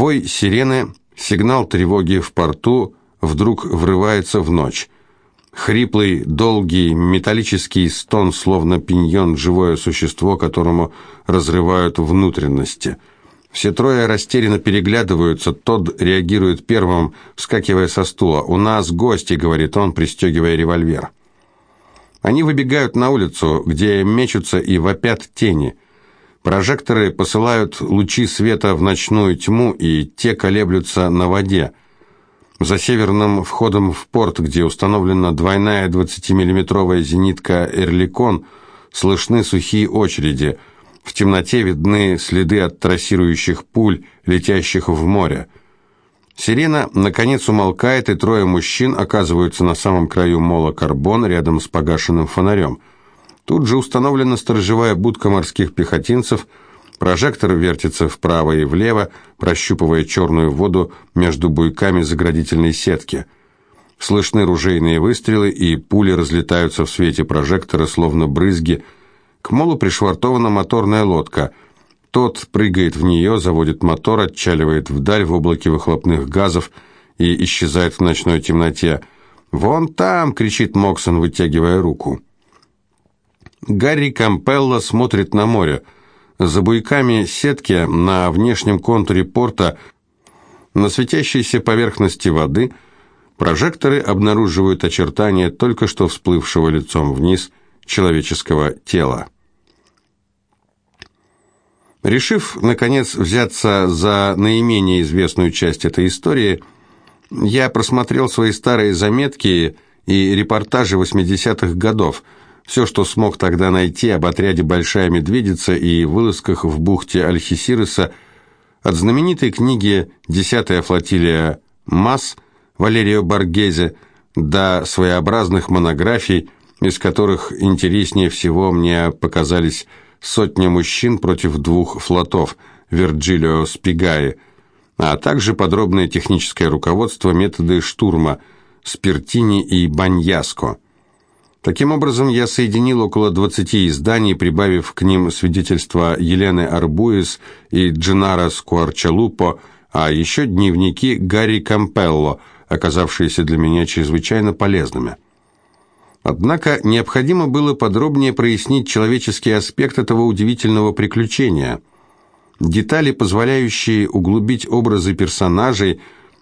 Вой сирены, сигнал тревоги в порту вдруг врывается в ночь. Хриплый, долгий, металлический стон, словно пиньон, живое существо, которому разрывают внутренности. Все трое растерянно переглядываются, Тодд реагирует первым, вскакивая со стула. «У нас гости», — говорит он, пристегивая револьвер. Они выбегают на улицу, где мечутся и вопят тени. Прожекторы посылают лучи света в ночную тьму, и те колеблются на воде. За северным входом в порт, где установлена двойная 20-миллиметровая зенитка «Эрликон», слышны сухие очереди. В темноте видны следы от трассирующих пуль, летящих в море. Сирена, наконец, умолкает, и трое мужчин оказываются на самом краю мола «Карбон» рядом с погашенным фонарем. Тут же установлена сторожевая будка морских пехотинцев – Прожектор вертится вправо и влево, прощупывая черную воду между буйками заградительной сетки. Слышны ружейные выстрелы, и пули разлетаются в свете прожектора, словно брызги. К молу пришвартована моторная лодка. Тот прыгает в нее, заводит мотор, отчаливает вдаль в облаке выхлопных газов и исчезает в ночной темноте. «Вон там!» — кричит Моксон, вытягивая руку. Гарри Кампелло смотрит на море — за буйками сетки на внешнем контуре порта на светящейся поверхности воды прожекторы обнаруживают очертания только что всплывшего лицом вниз человеческого тела. Решив, наконец, взяться за наименее известную часть этой истории, я просмотрел свои старые заметки и репортажи 80-х годов – все, что смог тогда найти об отряде «Большая медведица» и вылазках в бухте Альхисироса, от знаменитой книги «Десятая флотилия МАС» Валерио Баргезе до своеобразных монографий, из которых интереснее всего мне показались «Сотня мужчин против двух флотов» Вирджилио Спигаи, а также подробное техническое руководство методы штурма Спиртини и Баньяско. Таким образом, я соединил около 20 изданий, прибавив к ним свидетельства Елены Арбуис и Дженара Скуарчалупо, а еще дневники Гарри Кампелло, оказавшиеся для меня чрезвычайно полезными. Однако необходимо было подробнее прояснить человеческий аспект этого удивительного приключения. Детали, позволяющие углубить образы персонажей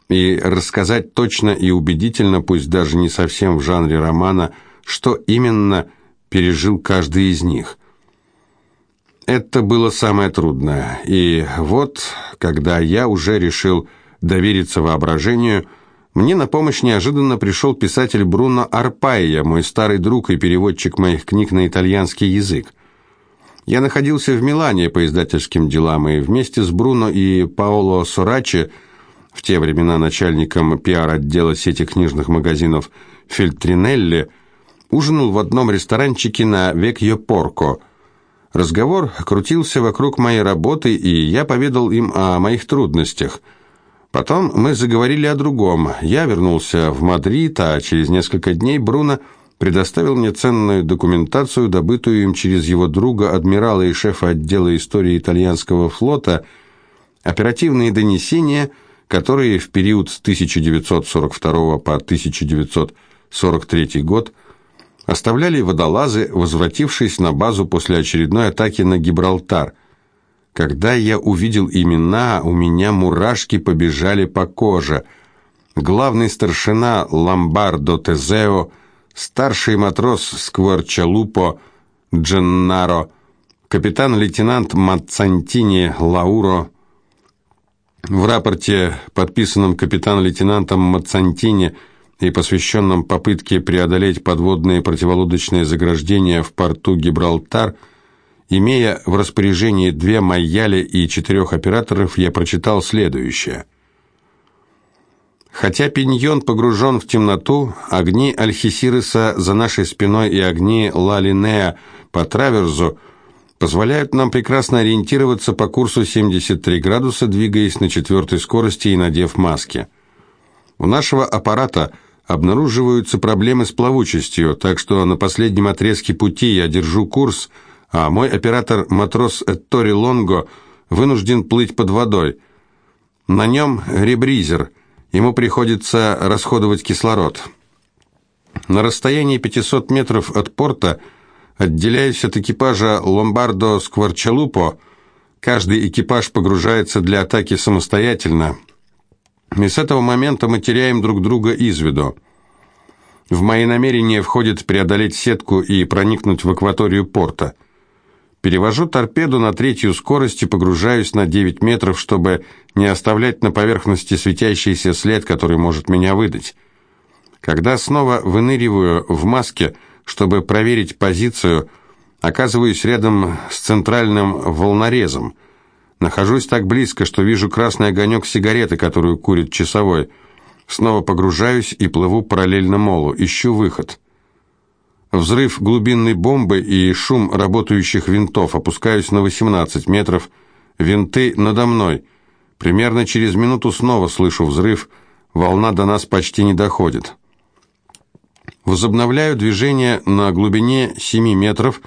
и рассказать точно и убедительно, пусть даже не совсем в жанре романа – что именно пережил каждый из них. Это было самое трудное. И вот, когда я уже решил довериться воображению, мне на помощь неожиданно пришел писатель Бруно Арпайя, мой старый друг и переводчик моих книг на итальянский язык. Я находился в Милане по издательским делам, и вместе с Бруно и Паоло Сорачи, в те времена начальником пиар-отдела сети книжных магазинов Фильтринелли, ужинал в одном ресторанчике на Векьо Порко. Разговор крутился вокруг моей работы, и я поведал им о моих трудностях. Потом мы заговорили о другом. Я вернулся в Мадрид, а через несколько дней Бруно предоставил мне ценную документацию, добытую им через его друга, адмирала и шефа отдела истории итальянского флота, оперативные донесения, которые в период с 1942 по 1943 год – оставляли водолазы, возвратившись на базу после очередной атаки на Гибралтар. Когда я увидел имена, у меня мурашки побежали по коже. Главный старшина Ламбардо Тезео, старший матрос Скворчалупо Дженнаро, капитан-лейтенант Мацантини Лауро. В рапорте, подписанном капитан-лейтенантом Мацантини, и посвященном попытке преодолеть подводные противолодочные заграждения в порту Гибралтар, имея в распоряжении две майяли и четырех операторов, я прочитал следующее. Хотя Пиньон погружен в темноту, огни Альхисириса за нашей спиной и огни Ла-Линея по траверзу позволяют нам прекрасно ориентироваться по курсу 73 градуса, двигаясь на четвертой скорости и надев маски. У нашего аппарата – обнаруживаются проблемы с плавучестью, так что на последнем отрезке пути я держу курс, а мой оператор-матрос Эттори Лонго вынужден плыть под водой. На нем ребризер. Ему приходится расходовать кислород. На расстоянии 500 метров от порта, отделяясь от экипажа Ломбардо Скворчалупо, каждый экипаж погружается для атаки самостоятельно, и с этого момента мы теряем друг друга из виду. В мои намерения входит преодолеть сетку и проникнуть в акваторию порта. Перевожу торпеду на третью скорость и погружаюсь на 9 метров, чтобы не оставлять на поверхности светящийся след, который может меня выдать. Когда снова выныриваю в маске, чтобы проверить позицию, оказываюсь рядом с центральным волнорезом. Нахожусь так близко, что вижу красный огонек сигареты, которую курит часовой. Снова погружаюсь и плыву параллельно молу, ищу выход. Взрыв глубинной бомбы и шум работающих винтов. Опускаюсь на 18 метров. Винты надо мной. Примерно через минуту снова слышу взрыв. Волна до нас почти не доходит. Возобновляю движение на глубине 7 метров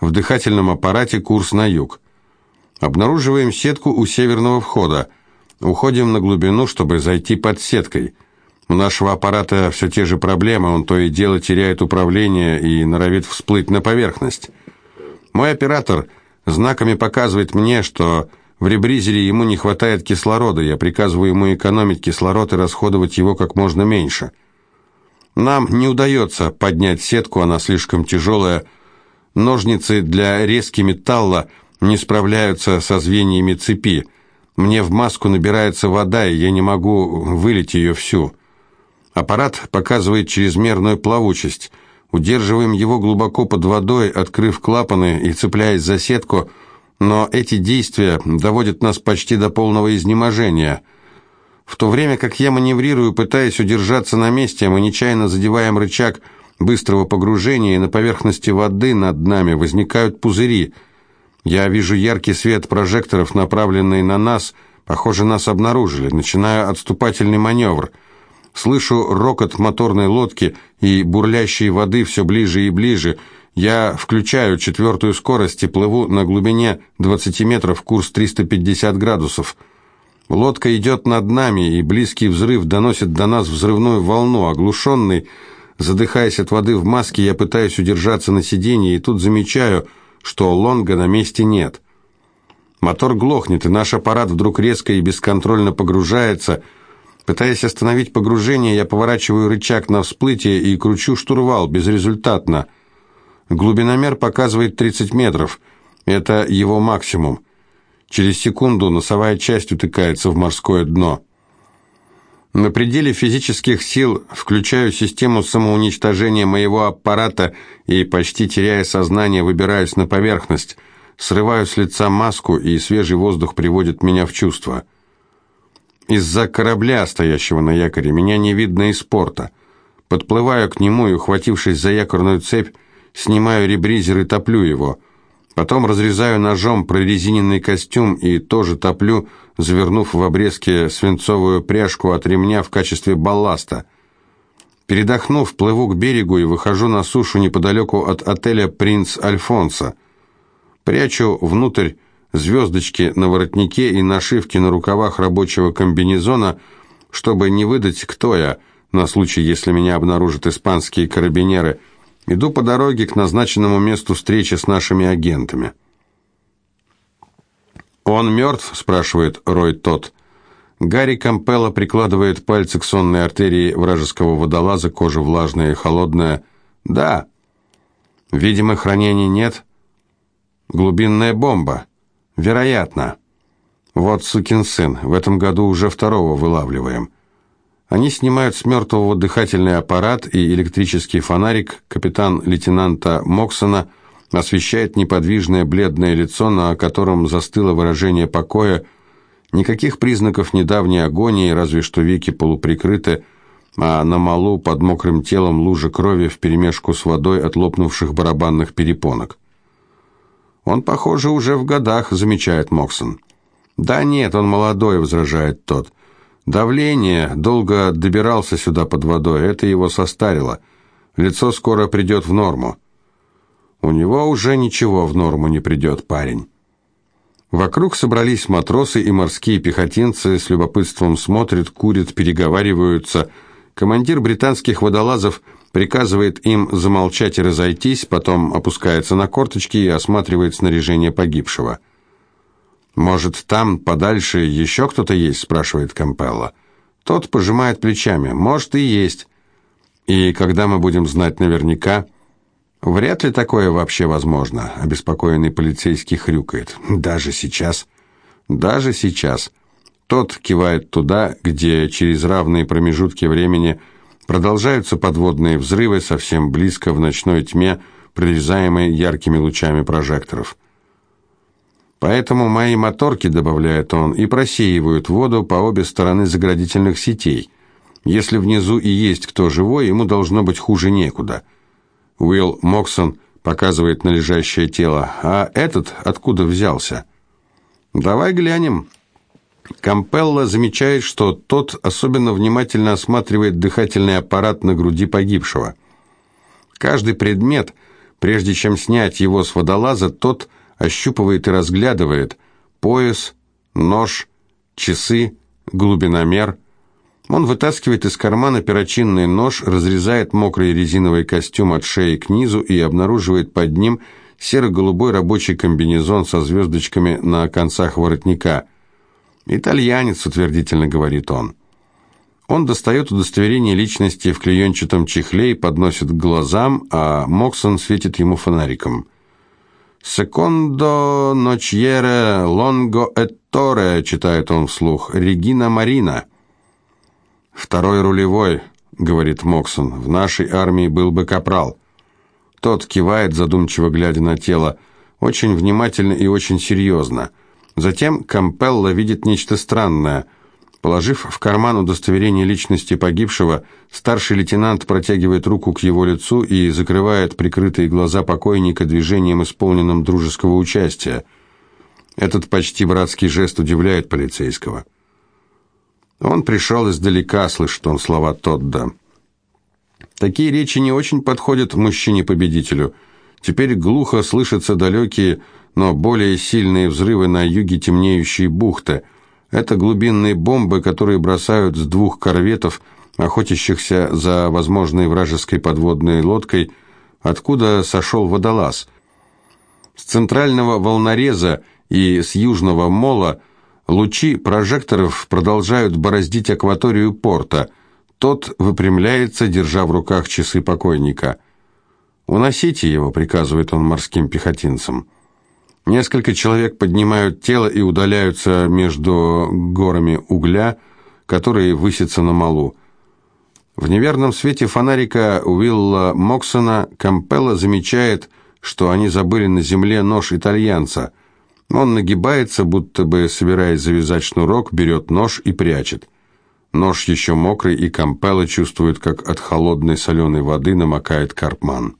в дыхательном аппарате курс на юг. Обнаруживаем сетку у северного входа. Уходим на глубину, чтобы зайти под сеткой. У нашего аппарата все те же проблемы, он то и дело теряет управление и норовит всплыть на поверхность. Мой оператор знаками показывает мне, что в ребризере ему не хватает кислорода. Я приказываю ему экономить кислород и расходовать его как можно меньше. Нам не удается поднять сетку, она слишком тяжелая. Ножницы для резки металла не справляются со звеньями цепи. Мне в маску набирается вода, и я не могу вылить ее всю. Аппарат показывает чрезмерную плавучесть. Удерживаем его глубоко под водой, открыв клапаны и цепляясь за сетку, но эти действия доводят нас почти до полного изнеможения – в то время как я маневрирую, пытаясь удержаться на месте, мы нечаянно задеваем рычаг быстрого погружения, и на поверхности воды над нами возникают пузыри. Я вижу яркий свет прожекторов, направленный на нас. Похоже, нас обнаружили. Начинаю отступательный маневр. Слышу рокот моторной лодки и бурлящей воды все ближе и ближе. Я включаю четвертую скорость и плыву на глубине 20 метров, курс 350 градусов. Лодка идет над нами, и близкий взрыв доносит до нас взрывную волну. Оглушенный, задыхаясь от воды в маске, я пытаюсь удержаться на сиденье, и тут замечаю, что лонга на месте нет. Мотор глохнет, и наш аппарат вдруг резко и бесконтрольно погружается. Пытаясь остановить погружение, я поворачиваю рычаг на всплытие и кручу штурвал, безрезультатно. Глубиномер показывает 30 метров. Это его максимум. Через секунду носовая часть утыкается в морское дно. На пределе физических сил включаю систему самоуничтожения моего аппарата и, почти теряя сознание, выбираюсь на поверхность, срываю с лица маску, и свежий воздух приводит меня в чувство. Из-за корабля, стоящего на якоре, меня не видно из порта. Подплываю к нему и, ухватившись за якорную цепь, снимаю ребризер и топлю его – Потом разрезаю ножом прорезиненный костюм и тоже топлю, завернув в обрезки свинцовую пряжку от ремня в качестве балласта. Передохнув, плыву к берегу и выхожу на сушу неподалеку от отеля «Принц Альфонсо». Прячу внутрь звездочки на воротнике и нашивки на рукавах рабочего комбинезона, чтобы не выдать, кто я, на случай, если меня обнаружат испанские карабинеры – Иду по дороге к назначенному месту встречи с нашими агентами. «Он мертв?» – спрашивает Рой тот. Гарри Кампелло прикладывает пальцы к сонной артерии вражеского водолаза, кожа влажная и холодная. «Да». «Видимых ранений нет?» «Глубинная бомба?» «Вероятно». «Вот сукин сын, в этом году уже второго вылавливаем». Они снимают с мертвого дыхательный аппарат и электрический фонарик. Капитан-лейтенанта Моксона освещает неподвижное бледное лицо, на котором застыло выражение покоя. Никаких признаков недавней агонии, разве что веки полуприкрыты, а на малу под мокрым телом лужа крови вперемешку с водой от лопнувших барабанных перепонок. «Он, похоже, уже в годах», — замечает Моксон. «Да нет, он молодой», — возражает тот. Давление, долго добирался сюда под водой, это его состарило. Лицо скоро придет в норму. У него уже ничего в норму не придет, парень. Вокруг собрались матросы и морские пехотинцы, с любопытством смотрят, курят, переговариваются. Командир британских водолазов приказывает им замолчать и разойтись, потом опускается на корточки и осматривает снаряжение погибшего. «Может, там, подальше, еще кто-то есть?» – спрашивает Кампелло. Тот пожимает плечами. «Может, и есть. И когда мы будем знать наверняка?» Вряд ли такое вообще возможно, обеспокоенный полицейский хрюкает. Даже сейчас. Даже сейчас. Тот кивает туда, где через равные промежутки времени продолжаются подводные взрывы совсем близко в ночной тьме, прорезаемой яркими лучами прожекторов. Поэтому мои моторки, добавляет он, и просеивают воду по обе стороны заградительных сетей. Если внизу и есть кто живой, ему должно быть хуже некуда. Уилл Моксон показывает на лежащее тело. А этот откуда взялся? Давай глянем. Кампелла замечает, что тот особенно внимательно осматривает дыхательный аппарат на груди погибшего. Каждый предмет, прежде чем снять его с водолаза, тот ощупывает и разглядывает пояс, нож, часы, глубиномер, он вытаскивает из кармана перочинный нож, разрезает мокрый резиновый костюм от шеи к низу и обнаруживает под ним серо-голубой рабочий комбинезон со звездочками на концах воротника. «Итальянец», — утвердительно говорит он. Он достает удостоверение личности в клеенчатом чехле и подносит к глазам, а Моксон светит ему фонариком. «Секондо ночьере лонго этторе», — читает он вслух, — «Регина Марина». «Второй рулевой», — говорит Моксон, — «в нашей армии был бы капрал». Тот кивает, задумчиво глядя на тело, очень внимательно и очень серьезно. Затем Кампелла видит нечто странное. Положив в карман удостоверение личности погибшего, старший лейтенант протягивает руку к его лицу и закрывает прикрытые глаза покойника движением, исполненным дружеского участия. Этот почти братский жест удивляет полицейского. Он пришел издалека, слышит он слова Тодда. Такие речи не очень подходят мужчине-победителю. Теперь глухо слышатся далекие, но более сильные взрывы на юге темнеющей бухты. Это глубинные бомбы, которые бросают с двух корветов, охотящихся за возможной вражеской подводной лодкой, откуда сошел водолаз. С центрального волнореза и с южного мола – Лучи прожекторов продолжают бороздить акваторию порта. Тот выпрямляется, держа в руках часы покойника. «Уносите его», — приказывает он морским пехотинцам. Несколько человек поднимают тело и удаляются между горами угля, которые высятся на малу. В неверном свете фонарика Уилла Моксона Кампелла замечает, что они забыли на земле нож итальянца — он нагибается, будто бы собираясь завязать шнурок, берет нож и прячет. Нож еще мокрый, и Кампелло чувствует, как от холодной соленой воды намокает карман.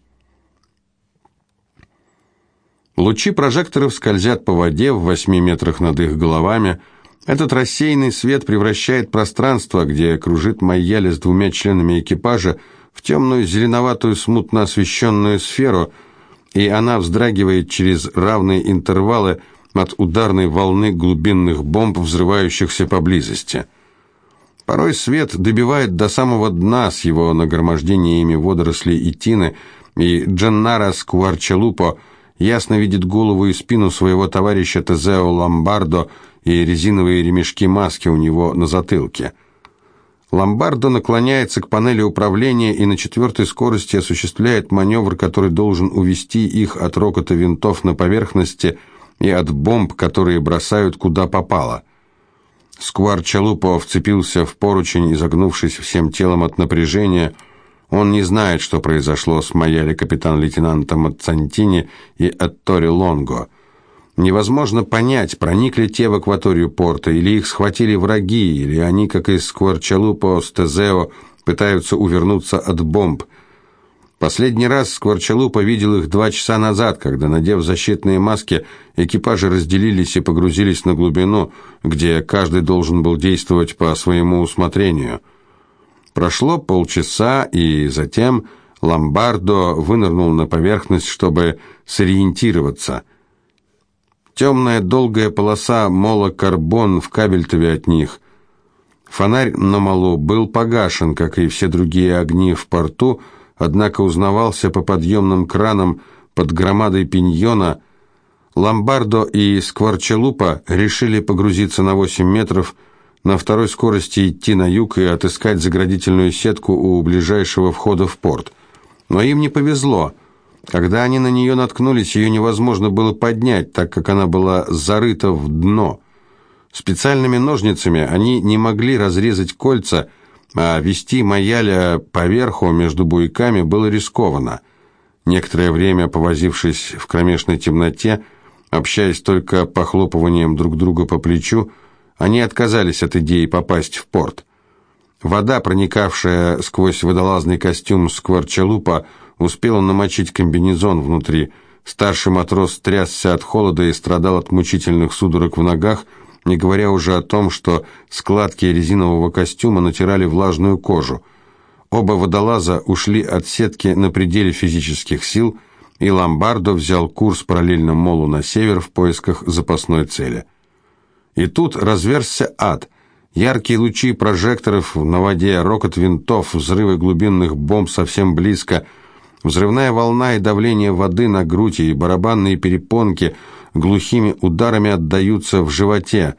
Лучи прожекторов скользят по воде в восьми метрах над их головами. Этот рассеянный свет превращает пространство, где кружит Майяли с двумя членами экипажа, в темную зеленоватую смутно освещенную сферу, и она вздрагивает через равные интервалы, от ударной волны глубинных бомб, взрывающихся поблизости. Порой свет добивает до самого дна с его нагромождениями водорослей и тины, и Дженнара Скварчалупо ясно видит голову и спину своего товарища Тезео Ламбардо и резиновые ремешки маски у него на затылке. Ламбардо наклоняется к панели управления и на четвертой скорости осуществляет маневр, который должен увести их от рокота винтов на поверхности – и от бомб, которые бросают куда попало. Сквар Чалупо вцепился в поручень, изогнувшись всем телом от напряжения. Он не знает, что произошло с Майяли капитан-лейтенантом Мацантини и Аттори Лонго. Невозможно понять, проникли те в акваторию порта, или их схватили враги, или они, как и Скварчалупо с Тезео, пытаются увернуться от бомб – Последний раз Скворчалупа видел их два часа назад, когда, надев защитные маски, экипажи разделились и погрузились на глубину, где каждый должен был действовать по своему усмотрению. Прошло полчаса, и затем Ломбардо вынырнул на поверхность, чтобы сориентироваться. Темная долгая полоса мола-карбон в кабельтове от них. Фонарь на малу был погашен, как и все другие огни в порту, однако узнавался по подъемным кранам под громадой пиньона. Ломбардо и Скворчелупа решили погрузиться на 8 метров, на второй скорости идти на юг и отыскать заградительную сетку у ближайшего входа в порт. Но им не повезло. Когда они на нее наткнулись, ее невозможно было поднять, так как она была зарыта в дно. Специальными ножницами они не могли разрезать кольца, а вести Маяля поверху между буйками было рискованно. Некоторое время, повозившись в кромешной темноте, общаясь только похлопыванием друг друга по плечу, они отказались от идеи попасть в порт. Вода, проникавшая сквозь водолазный костюм скворчалупа, успела намочить комбинезон внутри. Старший матрос трясся от холода и страдал от мучительных судорог в ногах, не говоря уже о том, что складки резинового костюма натирали влажную кожу. Оба водолаза ушли от сетки на пределе физических сил, и Ломбардо взял курс параллельно молу на север в поисках запасной цели. И тут разверзся ад. Яркие лучи прожекторов на воде, рокот винтов, взрывы глубинных бомб совсем близко – Взрывная волна и давление воды на грудь и барабанные перепонки глухими ударами отдаются в животе.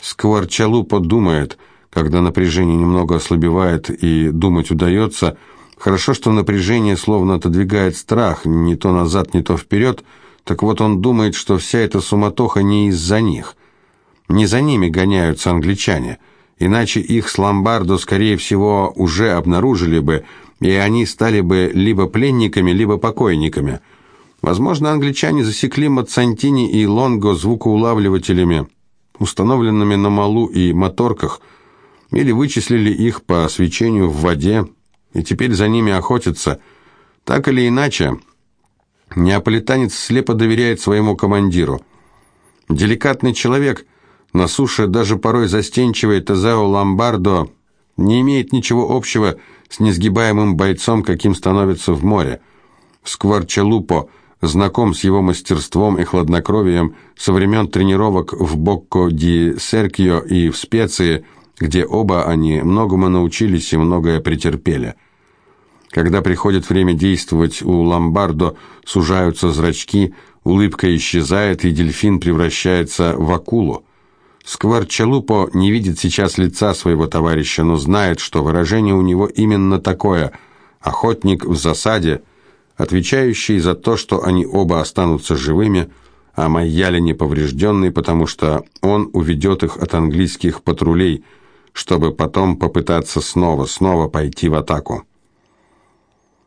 Скворчалупа думает, когда напряжение немного ослабевает и думать удается, хорошо, что напряжение словно отодвигает страх, не то назад, не то вперед, так вот он думает, что вся эта суматоха не из-за них. Не за ними гоняются англичане, иначе их с Ломбардо, скорее всего, уже обнаружили бы, и они стали бы либо пленниками, либо покойниками. Возможно, англичане засекли Мацантини и Лонго звукоулавливателями, установленными на малу и моторках, или вычислили их по свечению в воде, и теперь за ними охотятся. Так или иначе, неаполитанец слепо доверяет своему командиру. Деликатный человек, на суше даже порой застенчивый Тезео Ломбардо, не имеет ничего общего с несгибаемым бойцом, каким становится в море. Скворчалупо знаком с его мастерством и хладнокровием со времен тренировок в Бокко-ди-Серкио и в Специи, где оба они многому научились и многое претерпели. Когда приходит время действовать, у Ломбардо сужаются зрачки, улыбка исчезает, и дельфин превращается в акулу. Скворчалупо не видит сейчас лица своего товарища, но знает, что выражение у него именно такое – охотник в засаде, отвечающий за то, что они оба останутся живыми, а Майяля не поврежденный, потому что он уведет их от английских патрулей, чтобы потом попытаться снова, снова пойти в атаку.